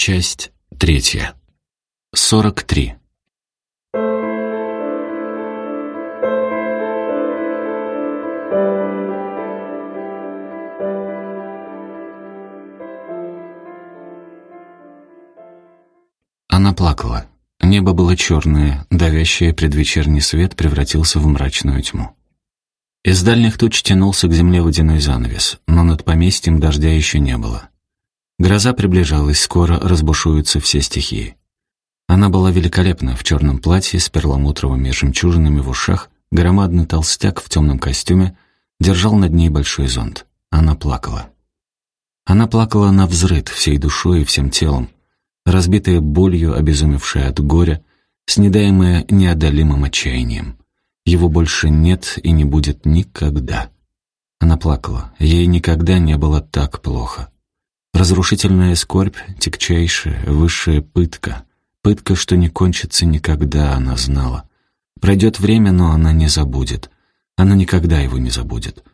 Часть третья. Сорок три. Она плакала. Небо было черное, давящий предвечерний свет превратился в мрачную тьму. Из дальних туч тянулся к земле водяной занавес, но над поместьем дождя еще не было. Гроза приближалась, скоро разбушуются все стихии. Она была великолепна в черном платье с перламутровыми жемчужинами в ушах, громадный толстяк в темном костюме держал над ней большой зонт. Она плакала. Она плакала на взрыд всей душой и всем телом, разбитая болью, обезумевшая от горя, снедаемая неодолимым отчаянием. Его больше нет и не будет никогда. Она плакала. Ей никогда не было так плохо. Разрушительная скорбь, тягчайшая, высшая пытка. Пытка, что не кончится никогда, она знала. Пройдет время, но она не забудет. Она никогда его не забудет.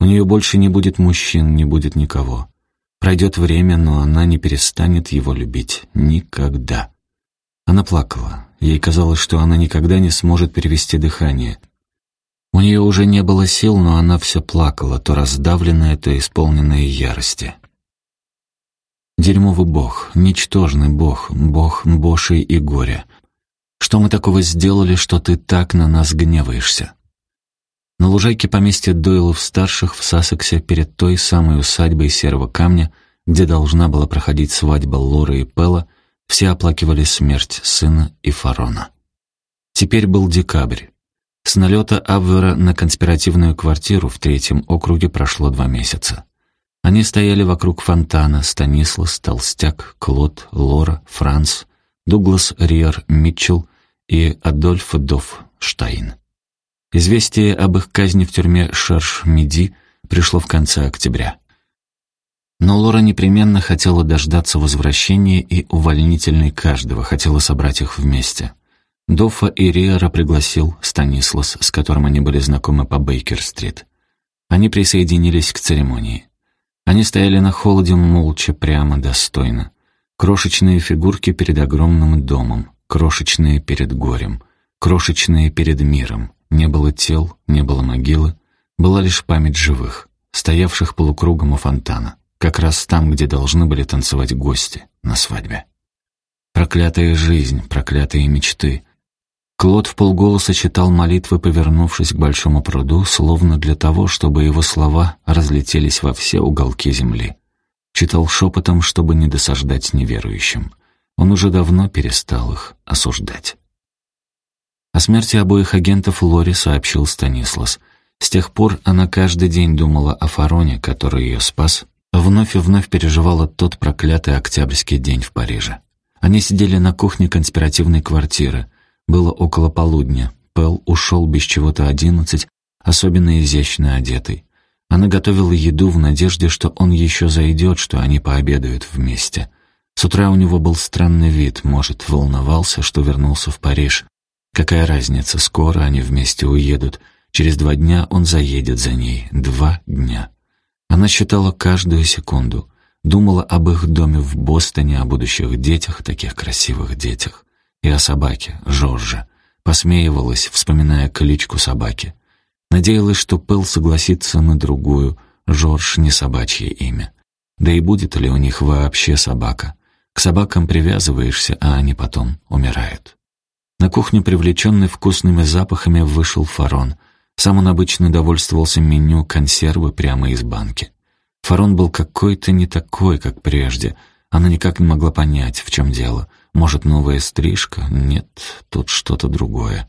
У нее больше не будет мужчин, не будет никого. Пройдет время, но она не перестанет его любить. Никогда. Она плакала. Ей казалось, что она никогда не сможет перевести дыхание. У нее уже не было сил, но она все плакала, то раздавленная, то исполненная ярости. Дерьмовый бог, ничтожный бог, бог бошей и горя. Что мы такого сделали, что ты так на нас гневаешься? На лужайке поместья Дойлов-старших в Сассексе перед той самой усадьбой серого камня, где должна была проходить свадьба Лоры и Пелла, все оплакивали смерть сына и Фарона. Теперь был декабрь. С налета Абвера на конспиративную квартиру в третьем округе прошло два месяца. Они стояли вокруг фонтана Станислас, Толстяк, Клод, Лора, Франц, Дуглас Риер Митчелл и Адольф Дофф Штайн. Известие об их казни в тюрьме Шерш-Меди пришло в конце октября. Но Лора непременно хотела дождаться возвращения и увольнительной каждого, хотела собрать их вместе. Доффа и Риера пригласил Станислас, с которым они были знакомы по Бейкер-стрит. Они присоединились к церемонии. Они стояли на холоде молча, прямо, достойно. Крошечные фигурки перед огромным домом, крошечные перед горем, крошечные перед миром. Не было тел, не было могилы, была лишь память живых, стоявших полукругом у фонтана, как раз там, где должны были танцевать гости на свадьбе. Проклятая жизнь, проклятые мечты — Клод в полголоса читал молитвы, повернувшись к большому пруду, словно для того, чтобы его слова разлетелись во все уголки земли. Читал шепотом, чтобы не досаждать неверующим. Он уже давно перестал их осуждать. О смерти обоих агентов Лори сообщил Станислас. С тех пор она каждый день думала о Фароне, который ее спас, вновь и вновь переживала тот проклятый октябрьский день в Париже. Они сидели на кухне конспиративной квартиры, было около полудня. Пэл ушел без чего-то одиннадцать, особенно изящно одетый. Она готовила еду в надежде, что он еще зайдет, что они пообедают вместе. С утра у него был странный вид, может, волновался, что вернулся в Париж. Какая разница, скоро они вместе уедут. Через два дня он заедет за ней. Два дня. Она считала каждую секунду. Думала об их доме в Бостоне, о будущих детях, таких красивых детях и о собаке, Жорже. Посмеивалась, вспоминая кличку собаки. Надеялась, что Пэл согласится на другую, Жорж не собачье имя. Да и будет ли у них вообще собака? К собакам привязываешься, а они потом умирают. На кухню, привлеченный вкусными запахами, вышел Фарон. Сам он обычно довольствовался меню консервы прямо из банки. Фарон был какой-то не такой, как прежде. Она никак не могла понять, в чем дело — может, новая стрижка? Нет, тут что-то другое.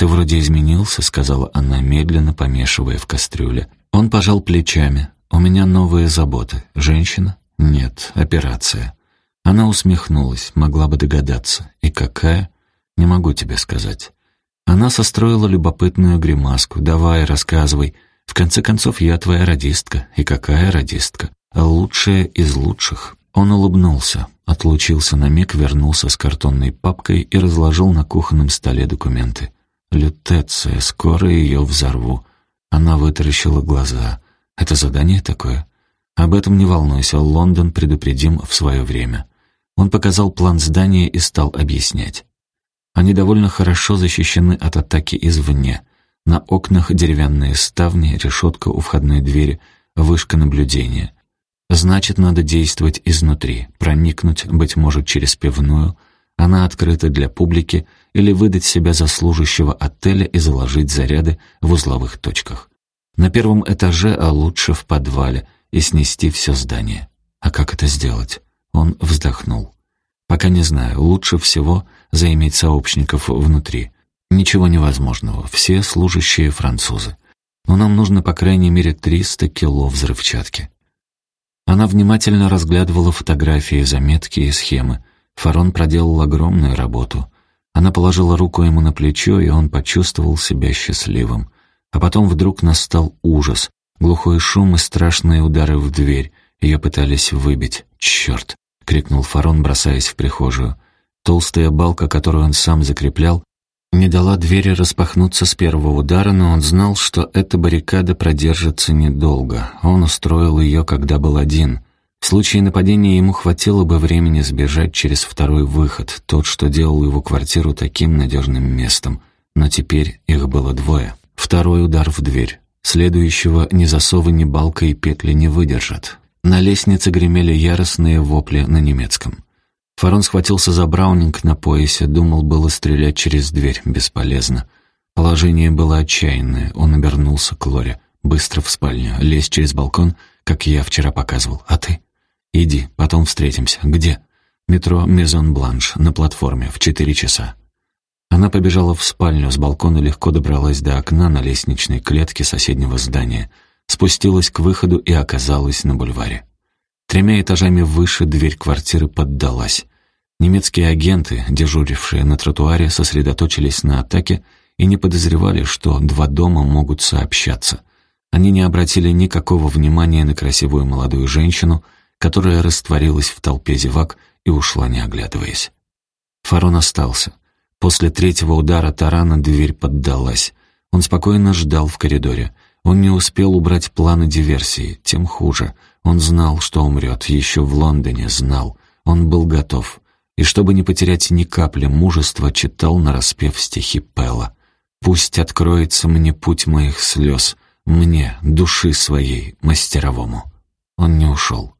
«Ты вроде изменился», — сказала она, медленно помешивая в кастрюле. Он пожал плечами. «У меня новые заботы. Женщина? Нет, операция». Она усмехнулась, могла бы догадаться. «И какая?» «Не могу тебе сказать». Она состроила любопытную гримаску. «Давай, рассказывай. В конце концов, я твоя радистка. И какая радистка? Лучшая из лучших». Он улыбнулся, отлучился на миг, вернулся с картонной папкой и разложил на кухонном столе документы. «Лютеция, скоро ее взорву». Она вытаращила глаза. «Это задание такое?» «Об этом не волнуйся, Лондон предупредим в свое время». Он показал план здания и стал объяснять. Они довольно хорошо защищены от атаки извне. На окнах деревянные ставни, решетка у входной двери, вышка наблюдения. Значит, надо действовать изнутри, проникнуть, быть может, через пивную. Она открыта для публики или выдать себя за служащего отеля и заложить заряды в узловых точках. На первом этаже, а лучше в подвале, и снести все здание. А как это сделать? Он вздохнул. Пока не знаю, лучше всего заиметь сообщников внутри. Ничего невозможного, все служащие французы. Но нам нужно по крайней мере 300 кило взрывчатки. Она внимательно разглядывала фотографии, заметки и схемы. Фарон проделал огромную работу. Она положила руку ему на плечо, и он почувствовал себя счастливым. А потом вдруг настал ужас. Глухой шум и страшные удары в дверь. Ее пытались выбить. «Черт!» — крикнул Фарон, бросаясь в прихожую. Толстая балка, которую он сам закреплял, не дала двери распахнуться с первого удара, но он знал, что эта баррикада продержится недолго. Он устроил ее, когда был один. В случае нападения ему хватило бы времени сбежать через второй выход, тот, что делал его квартиру таким надежным местом. Но теперь их было двое. Второй удар в дверь. Следующего ни засовы, ни балка и петли не выдержат. На лестнице гремели яростные вопли на немецком. Фарон схватился за браунинг на поясе, думал было стрелять через дверь, бесполезно. Положение было отчаянное, он обернулся к Лоре. «Быстро в спальню, лезь через балкон, как я вчера показывал. А ты?» «Иди, потом встретимся. Где?» «Метро Мезон Бланш, на платформе, в четыре часа». Она побежала в спальню, с балкона легко добралась до окна на лестничной клетке соседнего здания, спустилась к выходу и оказалась на бульваре. Тремя этажами выше дверь квартиры поддалась. Немецкие агенты, дежурившие на тротуаре, сосредоточились на атаке и не подозревали, что два дома могут сообщаться. Они не обратили никакого внимания на красивую молодую женщину, которая растворилась в толпе зевак и ушла, не оглядываясь. Фарон остался. После третьего удара тарана дверь поддалась. Он спокойно ждал в коридоре. Он не успел убрать планы диверсии, тем хуже. Он знал, что умрет, еще в Лондоне знал. Он был готов и, чтобы не потерять ни капли мужества, читал нараспев стихи Пелла. «Пусть откроется мне путь моих слез, мне, души своей, мастеровому». Он не ушел.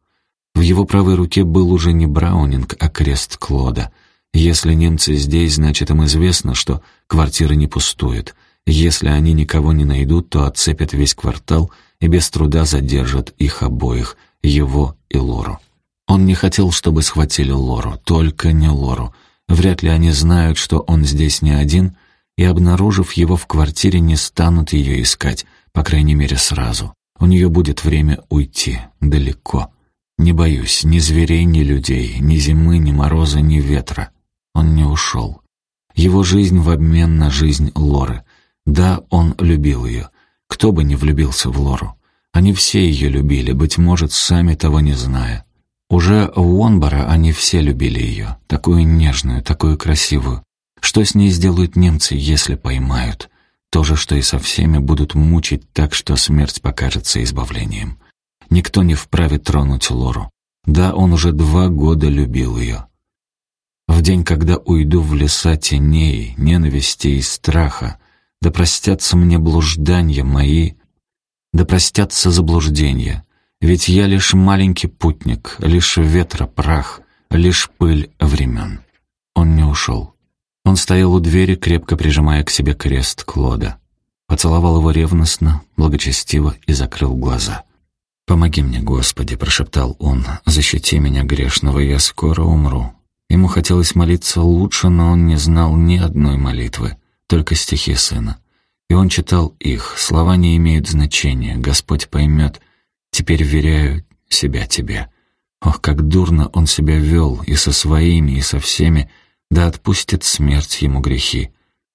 В его правой руке был уже не Браунинг, а крест Клода. Если немцы здесь, значит, им известно, что квартиры не пустуют. Если они никого не найдут, то отцепят весь квартал и без труда задержат их обоих, его и Лору. Он не хотел, чтобы схватили Лору, только не Лору. Вряд ли они знают, что он здесь не один, и, обнаружив его в квартире, не станут ее искать, по крайней мере, сразу. У нее будет время уйти, далеко. Не боюсь ни зверей, ни людей, ни зимы, ни мороза, ни ветра. Он не ушел. Его жизнь в обмен на жизнь Лоры. Да, он любил ее. Кто бы не влюбился в Лору. Они все ее любили, быть может, сами того не зная. Уже у Онбара они все любили ее, такую нежную, такую красивую. Что с ней сделают немцы, если поймают? То же, что и со всеми будут мучить так, что смерть покажется избавлением. Никто не вправе тронуть Лору. Да, он уже два года любил ее. В день, когда уйду в леса теней, ненависти и страха, да простятся мне блуждания мои, да простятся заблуждения, ведь я лишь маленький путник, лишь ветра прах, лишь пыль времен. Он не ушел. Он стоял у двери, крепко прижимая к себе крест Клода. Поцеловал его ревностно, благочестиво и закрыл глаза. «Помоги мне, Господи», — прошептал он, — «защити меня грешного, я скоро умру». Ему хотелось молиться лучше, но он не знал ни одной молитвы, только стихи сына. И он читал их, слова не имеют значения, Господь поймет, Теперь веряю себя тебе. Ох, как дурно он себя вел и со своими, и со всеми, да отпустит смерть ему грехи.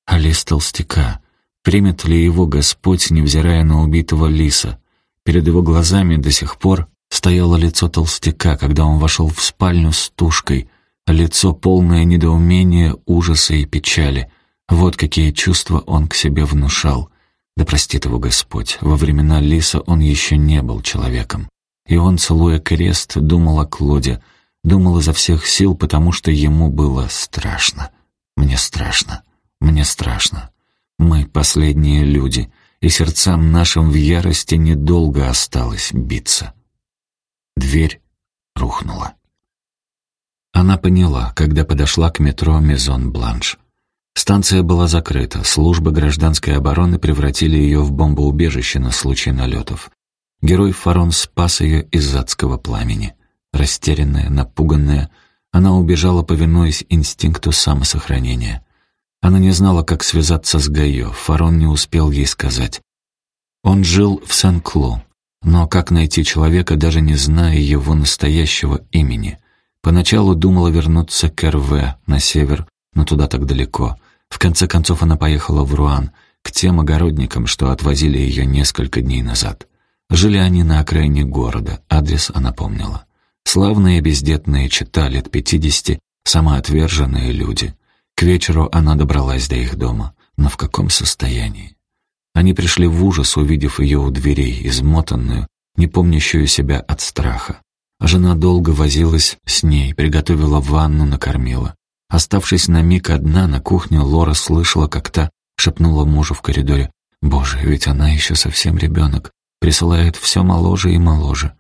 А лис толстяка, примет ли его Господь, невзирая на убитого лиса? Перед его глазами до сих пор стояло лицо толстяка, когда он вошел в спальню с тушкой, лицо полное недоумения, ужаса и печали. Вот какие чувства он к себе внушал. Да простит его Господь, во времена Лиса он еще не был человеком. И он, целуя крест, думал о Клоде. Думал изо всех сил, потому что ему было страшно. Мне страшно. Мне страшно. Мы последние люди, и сердцам нашим в ярости недолго осталось биться. Дверь рухнула. Она поняла, когда подошла к метро Мезон Бланш. Станция была закрыта, службы гражданской обороны превратили ее в бомбоубежище на случай налетов. Герой Фарон спас ее из адского пламени. Растерянная, напуганная, она убежала, повинуясь инстинкту самосохранения. Она не знала, как связаться с Гайо, Фарон не успел ей сказать. Он жил в Сен-Клу, но как найти человека, даже не зная его настоящего имени? Поначалу думала вернуться к РВ на север, но туда так далеко. В конце концов она поехала в Руан, к тем огородникам, что отвозили ее несколько дней назад. Жили они на окраине города, адрес она помнила. Славные бездетные чита лет пятидесяти, самоотверженные люди. К вечеру она добралась до их дома, но в каком состоянии? Они пришли в ужас, увидев ее у дверей, измотанную, не помнящую себя от страха. Жена долго возилась с ней, приготовила ванну, накормила. Оставшись на миг одна на кухне, Лора слышала, как та шепнула мужу в коридоре. «Боже, ведь она еще совсем ребенок. Присылает все моложе и моложе».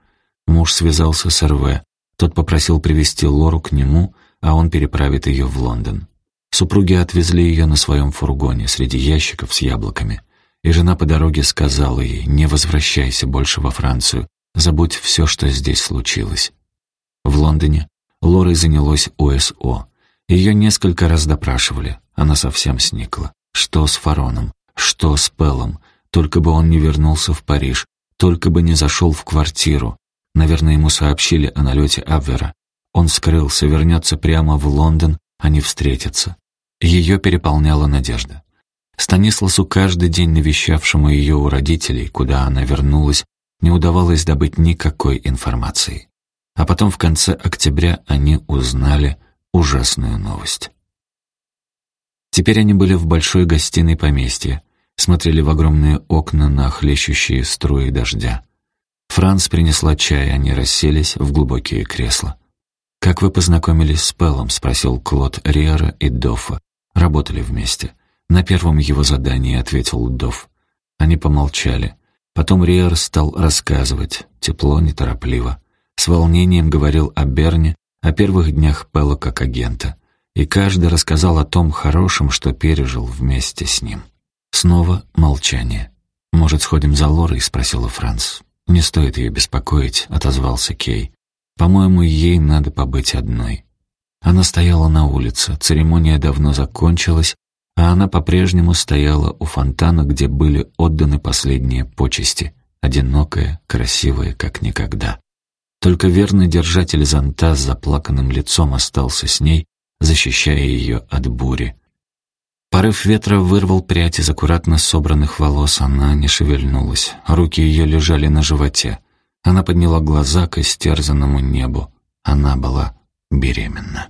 Муж связался с РВ. Тот попросил привести Лору к нему, а он переправит ее в Лондон. Супруги отвезли ее на своем фургоне среди ящиков с яблоками. И жена по дороге сказала ей, не возвращайся больше во Францию, забудь все, что здесь случилось. В Лондоне Лорой занялось ОСО. Ее несколько раз допрашивали, она совсем сникла. Что с Фароном? Что с Пеллом? Только бы он не вернулся в Париж, только бы не зашел в квартиру. Наверное, ему сообщили о налете Абвера. Он скрылся, вернется прямо в Лондон, они встретятся. Ее переполняла надежда. Станисласу, каждый день навещавшему ее у родителей, куда она вернулась, не удавалось добыть никакой информации. А потом в конце октября они узнали ужасную новость. Теперь они были в большой гостиной поместья, смотрели в огромные окна на хлещущие струи дождя. Франц принесла чай, они расселись в глубокие кресла. «Как вы познакомились с Пеллом?» — спросил Клод Риера и Доффа. Работали вместе. На первом его задании ответил Дофф. Они помолчали. Потом Риер стал рассказывать, тепло, неторопливо. С волнением говорил о Берне, о первых днях Пелла как агента. И каждый рассказал о том хорошем, что пережил вместе с ним. Снова молчание. «Может, сходим за Лорой?» — спросила Франц. «Не стоит ее беспокоить», — отозвался Кей. «По-моему, ей надо побыть одной». Она стояла на улице, церемония давно закончилась, а она по-прежнему стояла у фонтана, где были отданы последние почести, одинокая, красивая, как никогда. Только верный держатель зонта с заплаканным лицом остался с ней, защищая ее от бури. Порыв ветра вырвал прядь из аккуратно собранных волос, она не шевельнулась, руки ее лежали на животе. Она подняла глаза к истерзанному небу. Она была беременна.